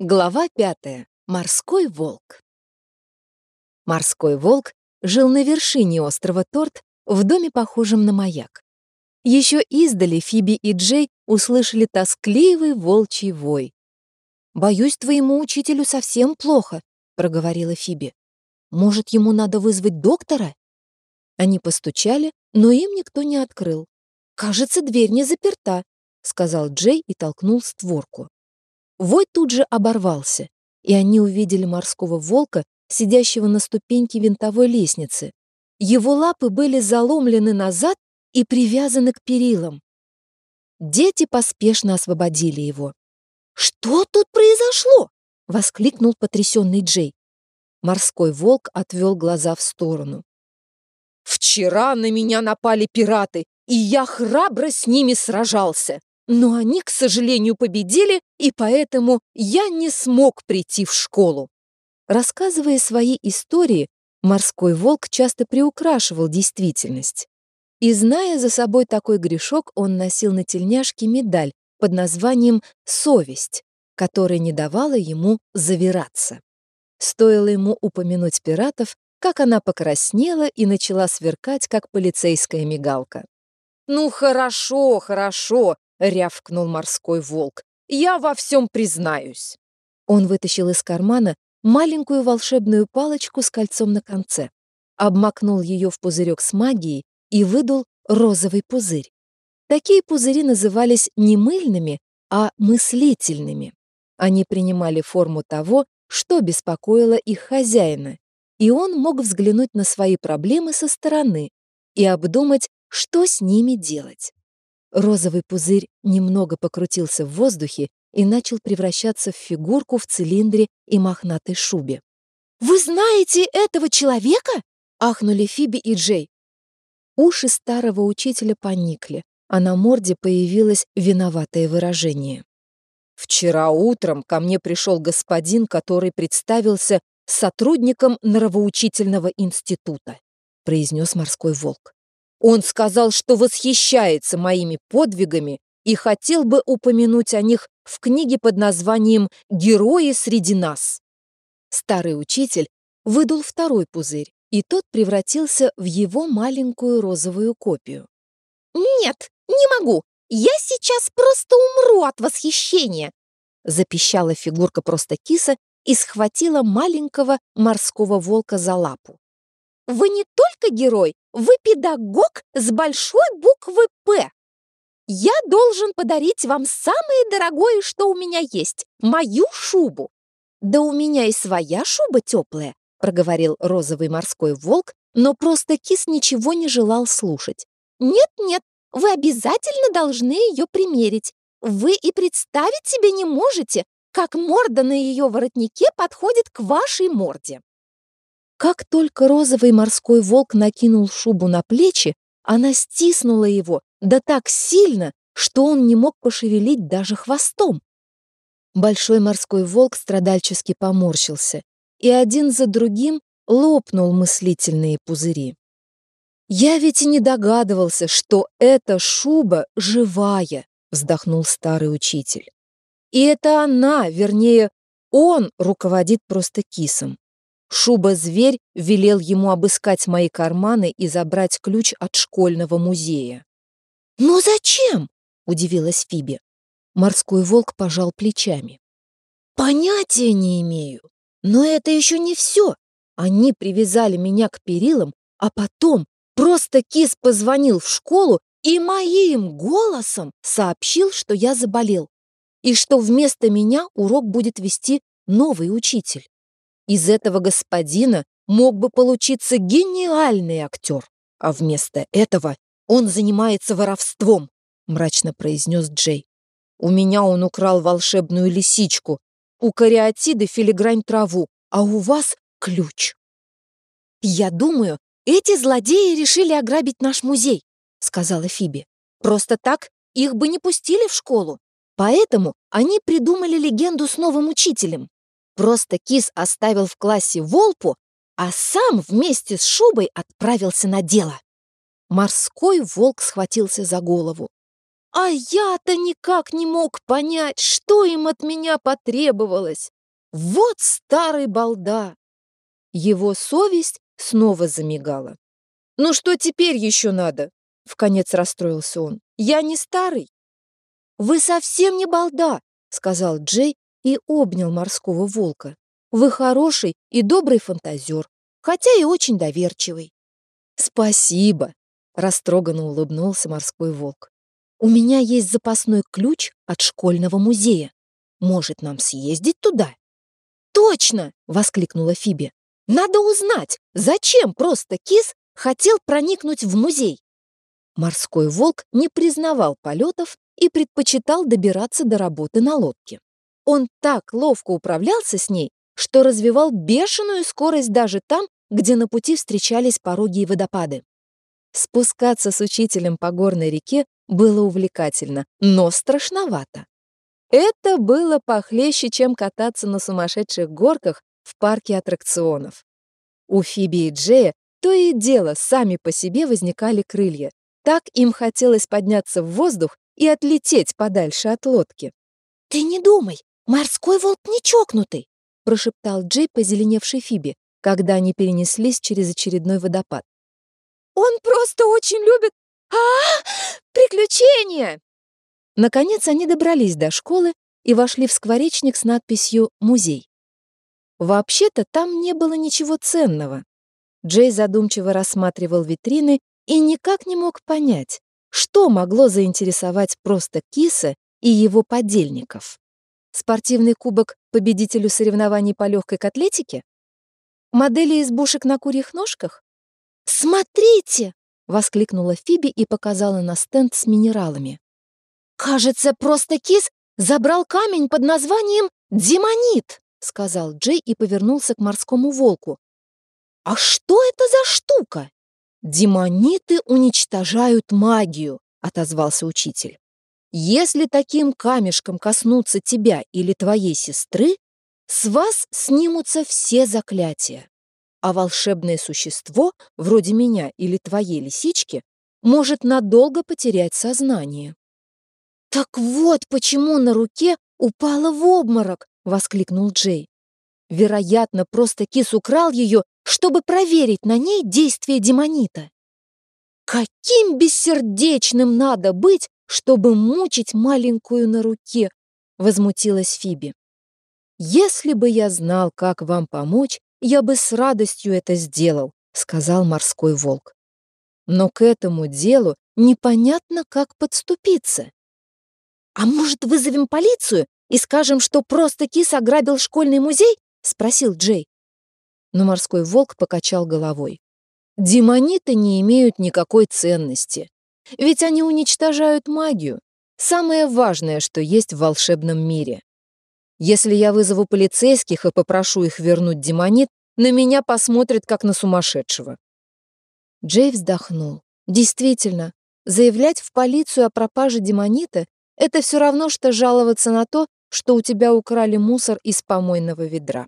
Глава пятая. Морской волк. Морской волк жил на вершине острова Торт в доме, похожем на маяк. Еще издали Фиби и Джей услышали тоскливый волчий вой. «Боюсь, твоему учителю совсем плохо», — проговорила Фиби. «Может, ему надо вызвать доктора?» Они постучали, но им никто не открыл. «Кажется, дверь не заперта», — сказал Джей и толкнул створку. Вой тут же оборвался, и они увидели морского волка, сидящего на ступеньке винтовой лестницы. Его лапы были заломлены назад и привязаны к перилам. Дети поспешно освободили его. «Что тут произошло?» — воскликнул потрясенный Джей. Морской волк отвел глаза в сторону. «Вчера на меня напали пираты, и я храбро с ними сражался. Но они, к сожалению, победили, и поэтому я не смог прийти в школу. Рассказывая свои истории, морской волк часто приукрашивал действительность. И зная за собой такой грешок, он носил на тельняшке медаль под названием «Совесть», которая не давала ему завираться. Стоило ему упомянуть пиратов, как она покраснела и начала сверкать, как полицейская мигалка. «Ну хорошо, хорошо, — рявкнул морской волк. «Я во всем признаюсь». Он вытащил из кармана маленькую волшебную палочку с кольцом на конце, обмакнул ее в пузырек с магией и выдул розовый пузырь. Такие пузыри назывались не мыльными, а мыслительными. Они принимали форму того, что беспокоило их хозяина, и он мог взглянуть на свои проблемы со стороны и обдумать, что с ними делать. Розовый пузырь немного покрутился в воздухе и начал превращаться в фигурку в цилиндре и мохнатой шубе. «Вы знаете этого человека?» — ахнули Фиби и Джей. Уши старого учителя поникли, а на морде появилось виноватое выражение. «Вчера утром ко мне пришел господин, который представился сотрудником нравоучительного института», — произнес морской волк. Он сказал, что восхищается моими подвигами и хотел бы упомянуть о них в книге под названием «Герои среди нас». Старый учитель выдул второй пузырь, и тот превратился в его маленькую розовую копию. «Нет, не могу! Я сейчас просто умру от восхищения!» запищала фигурка просто киса и схватила маленького морского волка за лапу. Вы не только герой, вы педагог с большой буквы «П». Я должен подарить вам самое дорогое, что у меня есть — мою шубу. Да у меня и своя шуба теплая, проговорил розовый морской волк, но просто кис ничего не желал слушать. Нет-нет, вы обязательно должны ее примерить. Вы и представить себе не можете, как морда на ее воротнике подходит к вашей морде. Как только розовый морской волк накинул шубу на плечи, она стиснула его, да так сильно, что он не мог пошевелить даже хвостом. Большой морской волк страдальчески поморщился, и один за другим лопнул мыслительные пузыри. «Я ведь и не догадывался, что эта шуба живая», — вздохнул старый учитель. «И это она, вернее, он руководит просто кисом. Шуба-зверь велел ему обыскать мои карманы и забрать ключ от школьного музея. «Но зачем?» — удивилась Фиби. Морской волк пожал плечами. «Понятия не имею. Но это еще не все. Они привязали меня к перилам, а потом просто кис позвонил в школу и моим голосом сообщил, что я заболел, и что вместо меня урок будет вести новый учитель. Из этого господина мог бы получиться гениальный актер, а вместо этого он занимается воровством, мрачно произнес Джей. У меня он украл волшебную лисичку, у кариатиды филигрань траву, а у вас ключ. Я думаю, эти злодеи решили ограбить наш музей, сказала Фиби. Просто так их бы не пустили в школу. Поэтому они придумали легенду с новым учителем. Просто кис оставил в классе волпу, а сам вместе с шубой отправился на дело. Морской волк схватился за голову. А я-то никак не мог понять, что им от меня потребовалось. Вот старый балда. Его совесть снова замигала. «Ну что теперь еще надо?» — вконец расстроился он. «Я не старый». «Вы совсем не балда», — сказал Джей и обнял морского волка. «Вы хороший и добрый фантазер, хотя и очень доверчивый». «Спасибо», — растроганно улыбнулся морской волк. «У меня есть запасной ключ от школьного музея. Может, нам съездить туда?» «Точно!» — воскликнула Фиби. «Надо узнать, зачем просто кис хотел проникнуть в музей?» Морской волк не признавал полетов и предпочитал добираться до работы на лодке. Он так ловко управлялся с ней, что развивал бешеную скорость даже там, где на пути встречались пороги и водопады. Спускаться с учителем по горной реке было увлекательно, но страшновато. Это было похлеще, чем кататься на сумасшедших горках в парке аттракционов. У Фиби и Джея то и дело сами по себе возникали крылья. Так им хотелось подняться в воздух и отлететь подальше от лодки. «Ты не думай, морской волк не чокнутый!» прошептал Джей, позеленевший Фиби, когда они перенеслись через очередной водопад. «Он просто очень любит... а, -а, -а приключения!» Наконец они добрались до школы и вошли в скворечник с надписью «Музей». Вообще-то там не было ничего ценного. Джей задумчиво рассматривал витрины и никак не мог понять, что могло заинтересовать просто киса и его подельников. Спортивный кубок победителю соревнований по легкой котлетике? Модели избушек на курьих ножках? «Смотрите!» — воскликнула Фиби и показала на стенд с минералами. «Кажется, просто кис забрал камень под названием «Демонит», — сказал Джей и повернулся к морскому волку. «А что это за штука?» «Демониты уничтожают магию», — отозвался учитель. «Если таким камешком коснуться тебя или твоей сестры, с вас снимутся все заклятия, а волшебное существо, вроде меня или твоей лисички, может надолго потерять сознание». «Так вот почему на руке упала в обморок!» — воскликнул Джей. «Вероятно, просто кис украл ее, чтобы проверить на ней действие демонита. Каким бессердечным надо быть, чтобы мучить маленькую на руке!» — возмутилась Фиби. «Если бы я знал, как вам помочь, я бы с радостью это сделал», — сказал морской волк. «Но к этому делу непонятно, как подступиться. «А может, вызовем полицию и скажем, что просто кис ограбил школьный музей?» — спросил Джей. Но морской волк покачал головой. «Демониты не имеют никакой ценности, ведь они уничтожают магию, самое важное, что есть в волшебном мире. Если я вызову полицейских и попрошу их вернуть демонит, на меня посмотрят как на сумасшедшего». Джей вздохнул. Действительно, заявлять в полицию о пропаже демонита это все равно, что жаловаться на то, что у тебя украли мусор из помойного ведра.